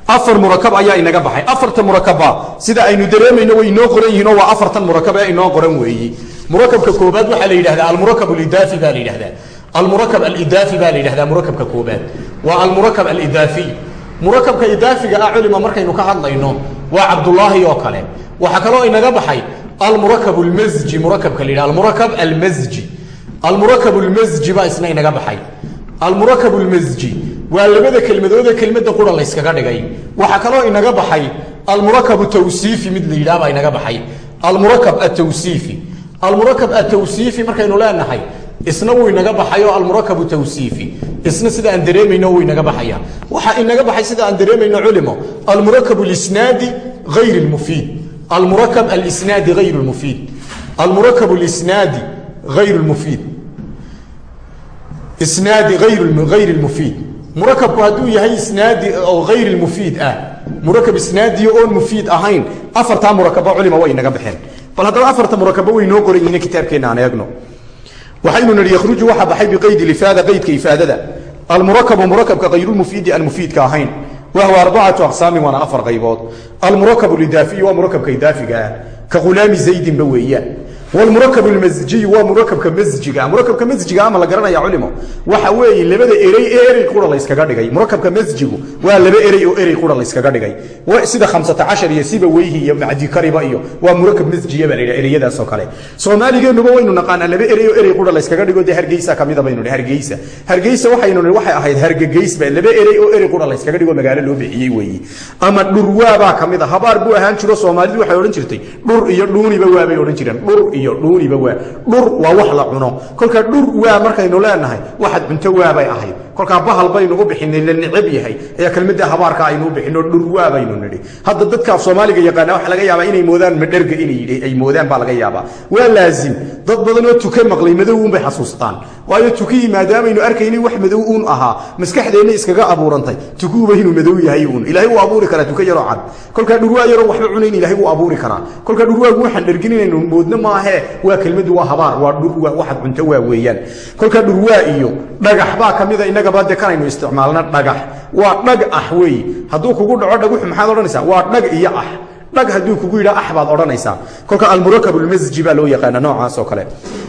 afar murakab ayaa inaga baxay. Afarta murakaba sida aynu dareemayno way inoo qoran yihiin oo waa afartan murakab ee inoo qoran weeyi. Murakabka koobaad waxaa la yidhahdaa almurakab lidaafi baa la yidhahdaa. Almurakab alidaafi baa la yidhahdaa murakabka koobaad. Waa almurakab alidaafiy murakabka idaafiga ah culima markaynu ka hadlayno waa cabdulaahi oo kale. Waxaa kaloo inaga baxay almurakab lmasji murakabka la yidhahda almurakab almasji almurakab lmasji baa isna inaga baxay. Almurakab lmasji waa labada kelmadoodee kelmadda qura layskaga dhigay. Waxaa kaloo inaga baxay almurakab tawsiifi mid la yidhaha baa inaga baxay. Almurakab atawsiifi almurakab atawsiifi markaynu leenahay isna wuu inaga baxay oo almurakabu tawsiifi isna sida aan dareemayno wuu inaga baxaya waxaa inaga baxay sida aan dareemayno culimo. Almurakab lisnaadi ayr lmufiid almurakab alisnaadi ayr lmufiid almurakab lisnaadi ayr lmufiid isnaadi ayr lmufiid murakabku hadduu yahay isnaadi oo ayr mufiid ah. Murakab isnaadiyo oon mufiid ahayn afartaa murakaba culima way inaga baxeen. Bal haddaba afarta murakaba way noo qoran yihiin kitaabkeenna aan eegno. Waxaynu nihi yakhruju waxa baxay biqaydi lifaada qaydka ifaadada. Almurakabu murakabka kayrulmufiidi aan mufiidka ahayn. Wahwa arbacatu aqsaamin waana afar qaybood. Almurakabu lidaafiyi waa murakabka idaafiga ah. Ka ghulaami zaydinba wlmurakab lmasjiyu waa murakabka masjiga. Murakabka masjiga ama la garanaya culimo waxa weeye labada erey ee erey qura layskaga dhigay. Murakabka masjigu waa laba erey oo erey qura layskaga dhigay. Sida hamsata cashar iyo siba weyhi iyo macdikariba iyo waa murakab masjiya baa la yidhaha ereyadaasoo kale. Soomaaligeennuba waynu naqaanaa laba erey oo erey qura layskaga dhigo dee hargeysa kamida baynu nihi hargeysa. Hargeysa waxaynu nihi waxay ahayd hargegeysba laba erey oo erey qura layskaga dhigo magaalo loo bixiyey weeye ama dhurwaabaa ka mid habaar buu ahaan jiro soomaalidu waxay odhan jirtay dhur iyo dhuuniba waabay odhan jireen dhur iyo dhuuniba waa. Dhur waa wax la cuno. Kolkaa dhur waa markaynu leenahay waxaad cunto waabay ahayd kolkaa bahal baynu u bixinay la necab yahay. Ayaa kelmadda habaarka aynu u bixino dhur waa baynu nidhi. Hadda dadka soomaaliga yaqaana waxa laga yaabaa inay moodaan madherga inay ay moodaan baa laga yaabaa. Waa laazim. Dad badan oo tuke maqlay madow uun bay xasuustaan. Waayo tukihii maadaamaynu arkaynin wax madow uun ahaa maskaxdeenna iskaga abuurantay. Tukuuba inuu madow yahay uun. Ilaahay wuu abuuri karaa tuka yaroo cad. Kolkaa dhurwaa yaroo waxba cunayn ilahay wuu abuuri karaa. Kolkaa dhurwaagu waxaan dhergin inaynu maahee waa kelmaddu waa habaar waa dhurwaa waxaad cunto waa weeyaan. Kolkaa dhurwaa iyo dhagax baa ka mida innagaba de kanaynu isticmaalna dhagax. Waa dhag ah weeye hadduu kugu dhaco dhaguxu maxaad odhanaysaa? Waa dhag iyo ah. Dhag hadduu kugu yidhaa ax baad odhanaysaa. Kolka almurakab lmasji baa loo yaqaana noocaas oo kale.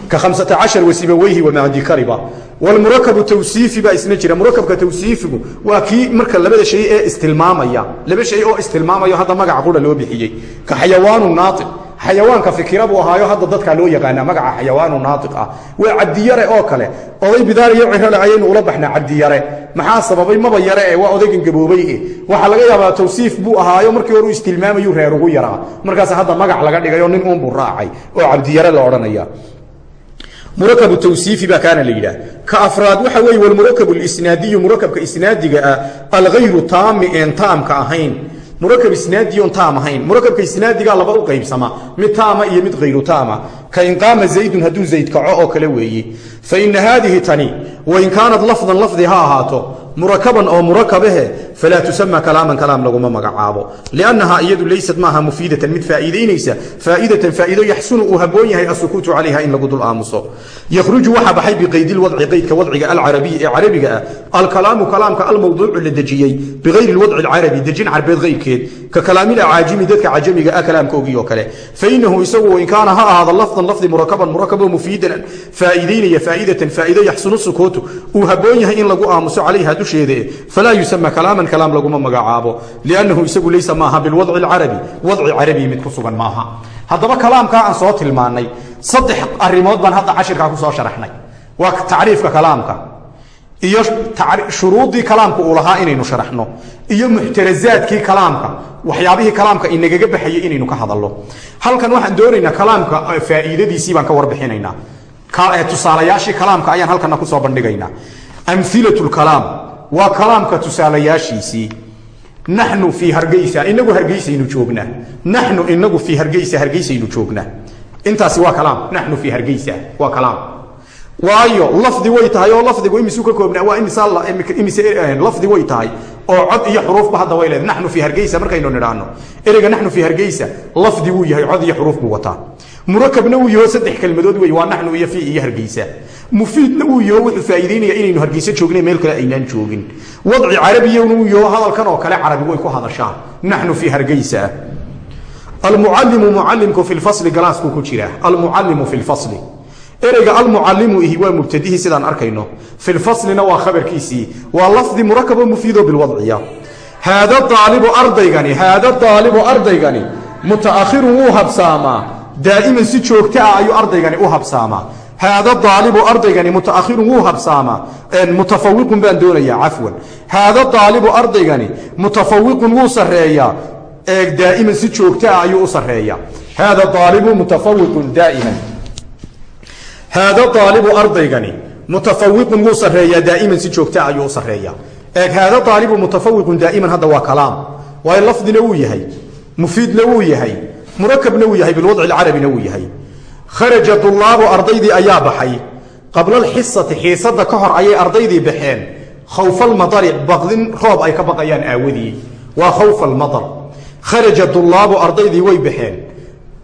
Ka hamsata cashar wasibaweyhi wamacdikariba walmurakabu tawsiifi baa isna jira. Murakabka tawsiifigu waa kii marka labada shay ee istilmaamaya. Laba shay oo istilmaamayo hadda magaca qura loo bixiyey. Ka xayawaanu naaiq xayawaanka fikira buu ahaayo hadda dadkaa loo yaqaana magaca xayawaanu naaiq ah. Waa cabdiyare oo kale oday bidaar iyo cirale ayaynu ula baxnaa cabdiyare maxaa sababay? Maba yare e waa odaygan gaboobay e waxaa laga yaabaa tawsiif buu ahaayo markii hore u istilmaamayuu reer ugu yaraa markaas hadda magac laga dhigayo nin uunbuu raacay oo cabdiyare la odhanaya. Murakabu tawsiifi baa kaana la yidhaah. Ka afraad waxa weeye walmurakab lisnaadiyu murakabka isnaadiga ah alghayru taami een taamka ahayn murakab isnaadiyoon taam ahayn murakabka isnaadigaa laba u qaybsama mid taama iyo mid hayru taama ka in qaama zaydun hadduu zayd kaco oo kale weeye fa ina haadihi tani wain kaanat lafdan lafdi ha ahaato murakaban oo murakabahe falaa tusama kalaaman kalaam laguma magacaabo. Liannahaa iyadu laysat maaha mufiidatan mid faa'iidaynaysa faa'idatan faa'iido yaxsunu uu habboon yahay asukuutu calayha in lagu dul aamuso yakhruju waxa baxay biqaydi lwadci qaydka wadciga alcarabiyi ee carabiga ah. Alkalaamu kalaamka almawduucu la dejiyey bigayri lwadci alcarabi dejin carbeed qayrkeed ka kalaamil acaajimi dadka cajamiga ah kalaamkoogii oo kale. Fainahu isagu wain kaana ha ahaada lafdan lafdi murakaban murakabo mufiidan faa'iidaynaya faa'idatan faa'ido yaxsunu sukuutu uu habboon yahay in lagu aamuso calayha dusheeda falaa yusama kalaaman kalaam laguma magacaabo liannahu isagu laysa maaha bilwadci alcarabi. Wadci carabi mid ku sugan maaha. Haddaba kalaamkaa aan soo tilmaannay saddex arrimood baan hadda cashirkaa ku soo sharaxnay. Waa tacriifka kalaamka iyo shuruuddii kalaamka uu lahaa inaynu sharaxno. Iyo muxtarazaadkii kalaamka waxyaabihii kalaamka inagaga baxayay inaynu ka hadalno. Halkan waxaan doonaynaa kalaamka faa'iidadiisii baan ka warbixinaynaa. Tusaalayaashii kalaamka ayaan halkana ku soo bandhigaynaa. Amilatulkalaam waa kalaamka tusaalayaashiisii. Naxnu fii hargeysa inagu hargeysaynu joognaa naxnu inagu fii hargeysa hargeysaynu joognaa intaasi waa kalaam. Naxnu fii hargeysa waa kalaam waayo lafdi way tahay oo lafdigu imisu ka koobnaa waa imise lafdi way tahay oo cod iyo xuruufba hadda way leedahay. Naxnu fii hargeysa markaynu nidhaahno. Ereyga naxnu fii hargeysa lafdi wuu yahay cod iyo xuruuf buu wataa. Murakabna wuu yaho saddex kelmadood wey waa naxnu iyo fii iyo hargeysa. Mufiidna wuu yaho wuxuu faa'iideynaya inaynu hargeysa joognay meel kale aynaan joogin. Wadci carabiyowna wuu yaho hadalkan oo kale carabi way ku hadashaan naxnu fii hargeysa. Almucallimu mucallimku fi lfasli galaaskuu ku jira. Almucallimu fi ereyga almucallimu ihi waa mubtadihii sidaan arkayno. Fi lfaslina waa khabarkiisii. Waa lafdi murakabo mufiido bilwadciya. Haada aalibu ardaygani haada aalibu ardaygani mutaakhirun wuu habsaamaa daa'iman si joogta ah ayuu ardaygani u habsaamaa haada aalibu ardaygani mutaakhirun wuu habsaamaa mutafawiqun baan doonayaa cafwan. Haada aalibu ardaygani mutafawiqun wuu sarreeyaa. Daa'iman si joogta ah ayuu u sarreeyaa. Haada aalibu mutafawiqun daa'iman haada aalibu ardaygani mutafawiqun wuu sarreeyaa daa'iman si joogta ayuu u sarreeyaa. Eeg haada aalibu mutafawiqun daa'iman hadda waa kalaam. Waayo lafdina wuu yahay mufiidna wuu yahay murakabna wuu yahay bilwadci alcarabina wuu yahay. Kharaja dulaabu ardaydii ayaa baxay. Qabla alxisati xiisada ka hor ayay ardaydii baxeen. Khawfalmadari baqdin roob ay ka baqayaan aawadii. Waa khawfa almadar kharaja dulaabu ardaydii way baxeen.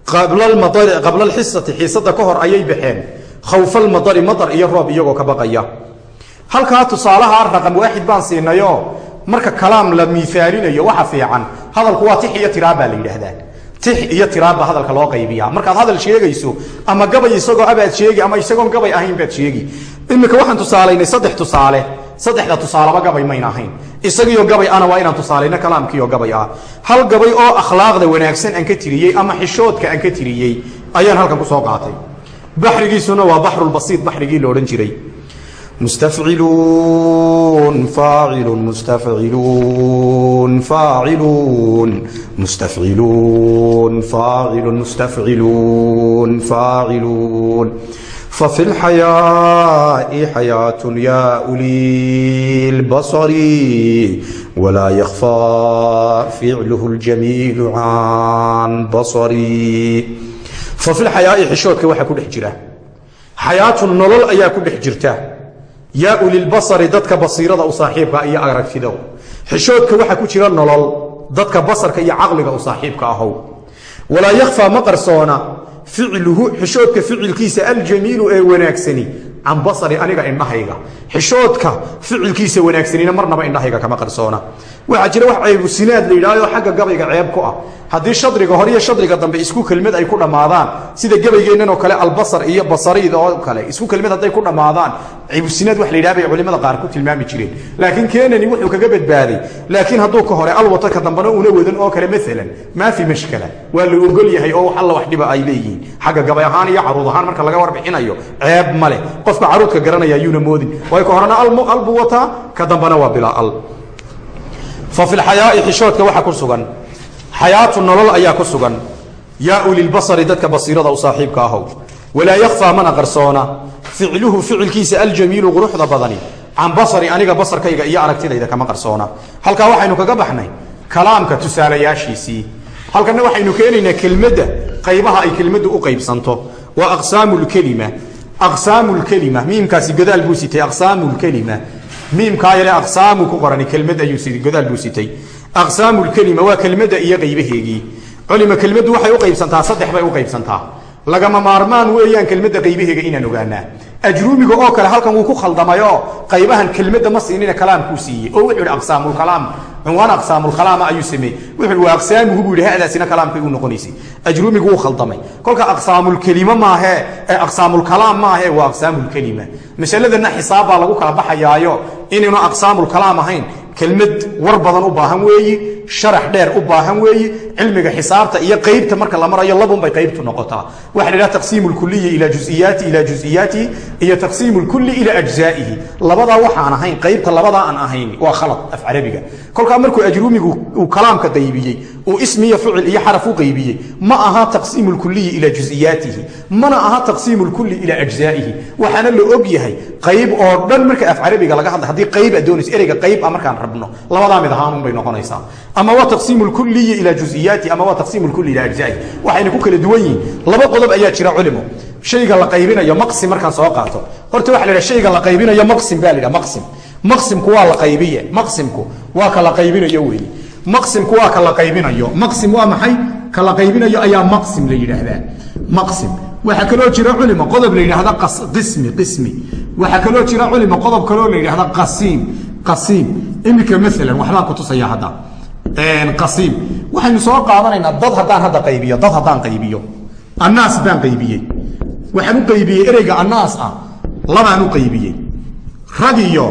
Qabla alxisati xiisada ayay baxeen khawfalmadari madar iyo roob iyagoo ka baqaya. Halkaa tusaalaha raqam waaxid baan siinayo marka kalaam la miaalinayo waxa fiican. Hadalku waa tix iyo tiraab baa la yidhaahdaa. Tix iyo tiraabba hadalka loo qaybiya markaad hadal sheegayso ama gabay isagoo abaad sheegi ama isagoon gabay ahayn baad sheegi. Iminka waxaan tusaalaynay saddex tusaale. Saddexda tusaalaba gabay mayna ahayn. Isagiyo gabay ana waa inaan tusaalayno kalaamkiioo gabay ah. Hal gabay oo akhlaaqda wanaagsan aan ka tiriyey ama xishoodka aan ka tiriyey ayaan halkan ku soo qaatay baxrigiisuna waa baxrulbasiid baxrigii lo odhan jiray. Mustafciluun faaciluun mustafciluun faaciluun mustafciluun faaciluun mustafciluun faaciluun fafi lxayaa'i xayaatun yaa uli lbasari walaa yakhfaa ficluhu ljamiilu can basari fa filxayaai xishoodka waxaa ku dhex jira. Xayaatun nolol ayaa ku dhex jirta. Yaa ulilbasari dadka basiirada u saaxiibka iyo aragtido xishoodka waxaa ku jira nolol dadka basarka iyo caqliga u saaxiibka ahow. Walaa yakhfaa ma qarsoona ficluhu xishoodka ficilkiisa aljamiilu ee wanaagsani can basari aniga indhahayga. Xishoodka ficilkiisa wanaagsanina marnaba indhahayga kama qarsoona. Waxaa jira wax ceebusinaad la yidhaahdo xagga gabayga ceeb ku ah haddii shadriga hore iyo shadriga dambe isku kelmad ay ku dhammaadaan sida gabaygeennan oo kale albasar iyo basariid oo kale isku kelmad hadday ku dhammaadaan ceebusinaad wax la yidhaha bay qaar ku tilmaami jireen. Laakiin keenani wuxuu kaga badbaaday laakiin hadduu ka hore alwata ka dambana una wadan oo kale maalan maa fi mashkala waa la ogol yahay oo wax alla wax dhiba ay leeyihiin. Xagga gabay ahaan iyo caruud ahaan marka laga warbixinayo ceeb ma leh. Qofka caruudka garanaya yuuna moodin. Waayo ka horena albu wataa ka dambana waa bilaa al fa fi lxayaai xishoodka waxa ku sugan xayaatu nolol ayaa ku sugan. Yaa ulilbasari dadka basiirada u saaxiibka ahow. Walaa yakhfaa mana qarsoona. Ficluhu ficilkiisa aljamiilu quruxda badani. Can basari aniga basarkayga iyo aragtidayda kama qarsoona. Halkaa waxaynu kaga baxnay kalaamka tusaalayaashiisii. Halkanna waxaynu keenaynaa kelmadda qaybaha ay kelmaddu u qaybsanto. Waa aqsaamu lkelima aqsaamu lkelima miimkaasi godaal buu sitay. Aqsaamu lkelima miimkaa yale aqsaamu ku qorani kelmad ayuu godaal buu sitay aqsaamu lkelima waa kelmadda iyo qaybaheegii culima kelmaddu waxay u qaybsantaa saddex bay u qaybsantaa. Lagama maarmaan weeyaan kelmadda qaybaheega inaan ogaanaa ajruumiga oo kale halkan wuu ku khaldamayo. Qaybahan kelmadda ma siinina kalaamkuu siiyey. Oo wuxuu yidhi aqsaamulkalaam cunwaan aqsaamulkalaama ayuu sameeyey. Wuxuu waa aqsaamuhu buu yidhi hadaasina kalaamkay u noqonaysay. Ajrumigu wuu khaldamay. Kolka aqsaamulkelima maahee ee aqsaamulkalaam maahee waa aqsaamulkelima masaladana xisaab baa lagu kala baxayaayo inaynu aqsaamulkalaam ahayn kelmad war badan u baahan weeyi sharax dheer u baahan weeyi cilmiga xisaabta iyo qaybta marka la marayo labunbay qaybtu noqotaa. Waxa la yidhaha taqsiimu lkuliyi ila juziyaati ila juziyaatihi iyo taqsiimu lkulli ila ajzaa'ihi. Labadaa waxaan ahayn qaybta labadaa aan ahayn waa khalad af carabiga. Kolkaa markuu ajrumigu uu kalaamka qaybiyey uu ismi iyo ficil iyo xaraf u qaybiyey ma aha taqsiimu lkuliyi ila juziyaatihi mana aha taqsiimu lkulli ila ajzaa'ihi. Waxaana la og yahay qayb oo dhan marka af carabiga laga hadla haddii qayb aad doonayso ereyga qayb ah markaan rabno labadaa mid ahaanun bay noqonaysaa ama waa taqsiimu lkuliyi ila juziyaati ama waa taqsiimu lkulli ila ajzaa'ihi waxayna ku kala duwan yihiin. Laba qodob ayaa jira culimo shayga la qaybinayo maqsim markaan soo qaato. Horta waxa la yidhaha shayga la qaybinayo maqsim baa la yidhaha maqsim. Maqsimku waa la qaybiye. Maqsimku waa ka la qaybinayo weeye maqsimku waa ka la qaybinayo. Maqsim waa maxay? Ka la qaybinayo ayaa maqsim la yidhaahdaa. Maqsim. Waxaa kaloo jira culimo qodob la yidhaahda qismi qismi. Waxaa kaloo jira culimo qodob kaloo la yidhaahda qasiim qasiim. Iminka maalan waxbaan ku tusaya hadda qasiim. Waxaynu soo qaadanaynaa dad haddaan hadda qaybiyo dad haddaan qaybiyo. Annaas baan qaybiyey. Waxaan u qaybiyey ereyga annaas ah labaan u qaybiyey. Rag iyo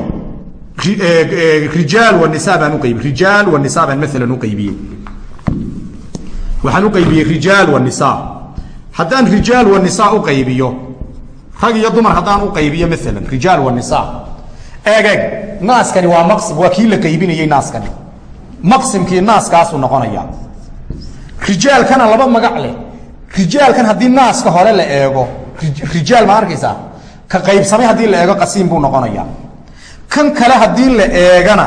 rijaal wanisa baan uqaybi rijaal wanisa baan maalan u qaybiyey. Waxaan u qaybiyey rijaal wanisa haddaan rijaal wanisa u qaybiyo rag iyo dumar haddaan u qaybiyo maalan rijaal wanisa eeg eeg naaskani waa maqsim waa kii la qaybinayey naaskani maqsimkii naaskaasuu noqonaya. Rijaalkana laba magac leh. Rijaalkan haddii naaska hore la eego rijaal ma arkaysaa? Ka qaybsamay haddii la eego qasiim buu noqonaya. Kan kale haddii la eegana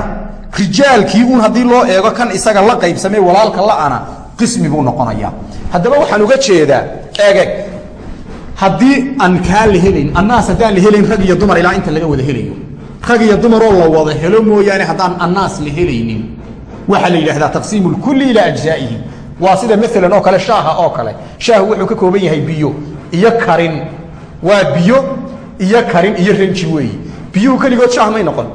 rijaalkii un haddii loo eego kan isaga la qaybsamay walaalka la'ana qismi buu noqonaya. Haddaba waxaan uga jeedaa eegeg haddii aan kaa la helayn annaas haddaan la helayn rag iyo dumar ilaa inta laga wada helayo. Rag iyo dumaroo la wada helo mooyaane haddaan annaas la helaynin waxaa la yidhaahdaa taqsiimu lkulli ilaa ajzaa'ihi. Waa sida maalan oo kale shaaha oo kale. Shaahu wuxuu ka kooban yahay biyo iyo karin. Waa biyo iyo karin iyo ranji weeyi. Biyuhu keligood shaah may noqon.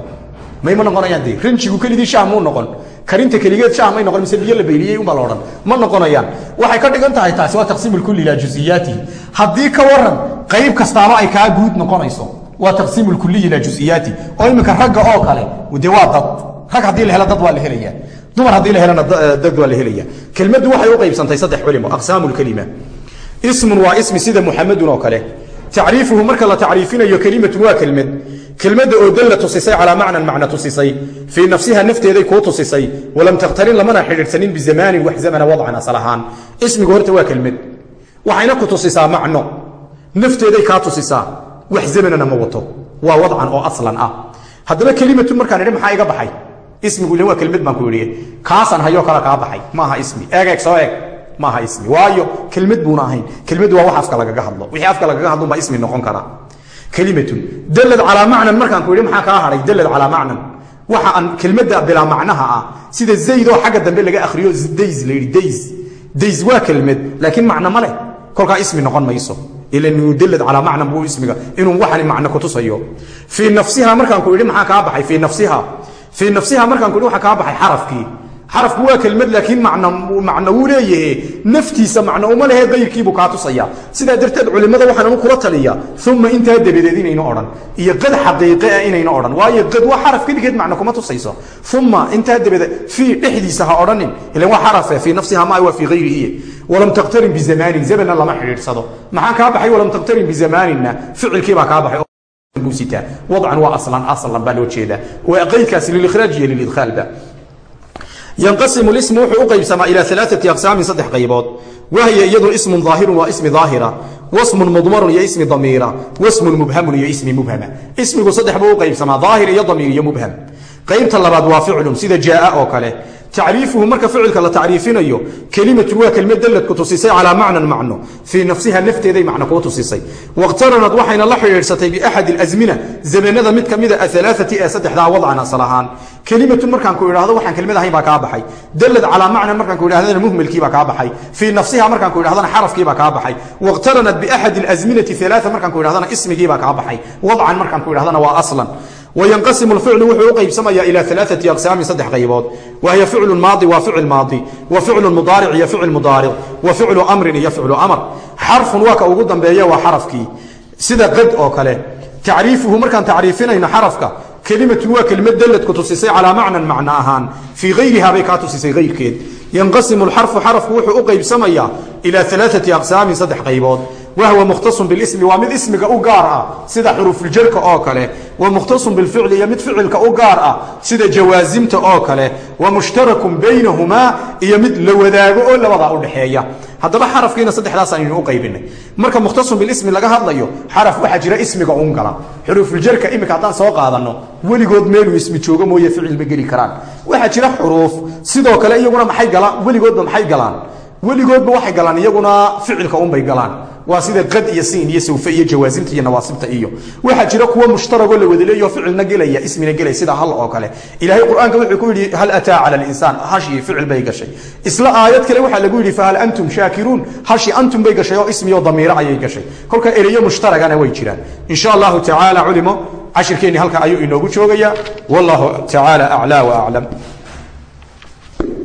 Mayma noqonayaan de ranjigu keligii shaah muu noqon. Karinta keligeed shaah may noqon mise biyo la bayliyey unbaa la odhan. Ma noqonayaan waxay ka dhigan tahay taasi waa taqsiimu lkulli ilaa juziyaatihi. Haddii ka waran qayb kastaaba ay kaa guud noqonayso. Waa taqsiimu lkuliyi ilaa juziyaati oo iminka ragga oo kale de waa dad. Rag haddii la helo dad waa la helaya dumar haddii la helana dad waa la helaya. Kelmaddu waxay u qaybsantay saddex culimo aqsaamu lkelima ismun waa ismi sida muxamedun oo kale. Tacriifuhu marka la tacriifinayo kelimatun waa kelmad. Kelmadda oo dalla tusisay calaa macnan macna tusisay. Fii nafsiha nafteeday kuu tusisay. Walam takhtarin lamana xidhiidhsanin bizamaanin wax zamana wadcan asal ahaan ismigu horta waa kelmad. Waxayna ku tusisaa macno. Nafteeday kaa tusisaa. Wax zamanana ma wato. Waa wadcan ismigu ile waa kelmad baan ku idhi kaasaan hayoo kale kaa baxay. Maaha ismi. Eeg eeg soo eeg. Maaha ismi. Waayo kelmad buuna ahayn. Kelmadu waa wax afka lagaga hadlo. Wixii afka lagaga hadlun baa ismi noqon kara. Kelimatun. Dallad calaa macnan markaan ku idhi maxaa kaa hadhay dallad calaa macnan. Waxa aan kelmadda bilaa macnaha ah sida zayd oo xagga dambe laga akhriyo days la yidhi days. Days waa kelmad laakiin macno ma leh. Kolkaa ismi noqon mayso. Ila dallad calaa macnan buu ismiga inuu waxani macno kutusayo fii nafsiha markaan ku idhi maxaa kaa baxay? Fii nafsiha fii nafsiha markaan ku idhi waxa kaa baxay xarafkii xarafku waa kelmad laakiin macno wuu leeyahe naftiisa macno uma lehe qayrkiibuu kaa tusaya sidaa darteed culimmada waxaan kula taliya uma intaa dabadeed inaynu odhan iyo qad xaqiiqe ah inaynu odhan waayo qad waa xaraf keligeed macno kuma tusayso uma intaa dabadeed fii dhexdiisa ha odhanin ilan waa xarafe fii nafsiha ma waa fii hayrihiye walam takhtarin bizamaanin zamanna lama xidhiidhsado maxaa kaa baxay walam takhtarin bizamaaninna ficilkiibaa kaa baxay wadcan waa baa loo jeedaa waa qaydkaasi lilikhraaj iyo lilidkhaalba yanqasimu lismu wuxuu u qaybsamaa ilaa alaaati aqsaamin saddex qaybood. Wahya iyadu ismun daahirun waa ismi daahira wasmun mudmarun iyo ismi damiira wasmun mubhamun iyo ismi mubhama. Ismigu saddex buu u qaybsamaa daahir iyo damiir iyo mubham. Qaybta labaad waa ficlun sida jaaa oo kale tacriifuhu marka ficilka la tacriifinayo kelimatu waa kelmad dalladku tusisay calaa macnan macno fii nafsiha nafteeday macno kuu tusisay waqtaranad waxayna la xidhiidhsatay biaxadi alazmina zamanada mid kamida ahalaaati ee saddexdaa wadcan asal ahaan kelimatun markaan ku idhahdo waxaan kelmad ahayn baa kaa baxay dallad calaa macnan markaan ku idhahdana muhmilkiibaa kaa baxay fii nafsiha markaan ku idhahdana xarafkiibaa kaa baxay waqtaranat biaxadi alazminati alaaa markaan ku idhahdana ismigiibaa kaa baxay wadcan markaan ku idhahdana wayanqasimu lficlu wuxuu u qaybsamayaa ila alaaati aqsaamin saddex qaybood wa hiya ficlu maadi waa ficil maadi wa ficlu mudaaric iyo ficil mudaaric wa ficlu amrin iyo ficlu amr xarfun waa ka ugu dambeeya waa xarafkii sida qad oo kale tacriifuhu markaan tacriifinayno xarafka kelimatun waa kelimad dalladku tusisay calaa macnan macno ahaan fii hayriha bay kaa tusisay hayrkeed yanqasimu lxarfu xarafku wuxuu u qaybsamayaa ila alaaati aqsaamin saddex qaybood wahwa mukhtasun bilismi waa mid ismiga u gaar ah sida xurufuljarka oo kale wa mukhtasun bilficli iyo mid ficilka u gaar ah sida jawaasimta oo kale wa mushtarakun baynahumaa iyo mid la wadaago oo labadaa udhexeeya haddaba xarafkiina saddexdaas aynu u qaybinay marka mukhtasun bilismi laga hadlayo xaraf waxaa jira ismiga un gala xurufuljarka imika haddaan soo qaadano weligood meeluu ismi joogo mooye ficil ma geli karaan waxaa jira xuruuf sidoo kale iyaguna maxay galaan weligoodba maxay galaan weligoodba waxay galaan iyaguna ficilka unbay galaan waa sida qad iyo siin iyo sawfe iyo jawaasimta iyo nawaasibta iyo. Waxaa jira kuwa mushtaragoo la wadaleeyo ficilna gelaya ismina gelaya sida hal oo kale. Ilaahay qur'aanka wuxuu ku yidhi hal ataa cala linsaan hashii ficil bay gashay. Isla aayad kale waxaa lagu yidhi fahal antum shaakiruun hashi antum bay gashay oo ismiyo damiiro ayay gashay. Kolka ereyo mushtaragana way jiraan. Insha allahu tacaala culimo cashirkeenni halka ayuu inoogu joogayaa wallahu tacaala aclaa wa aclam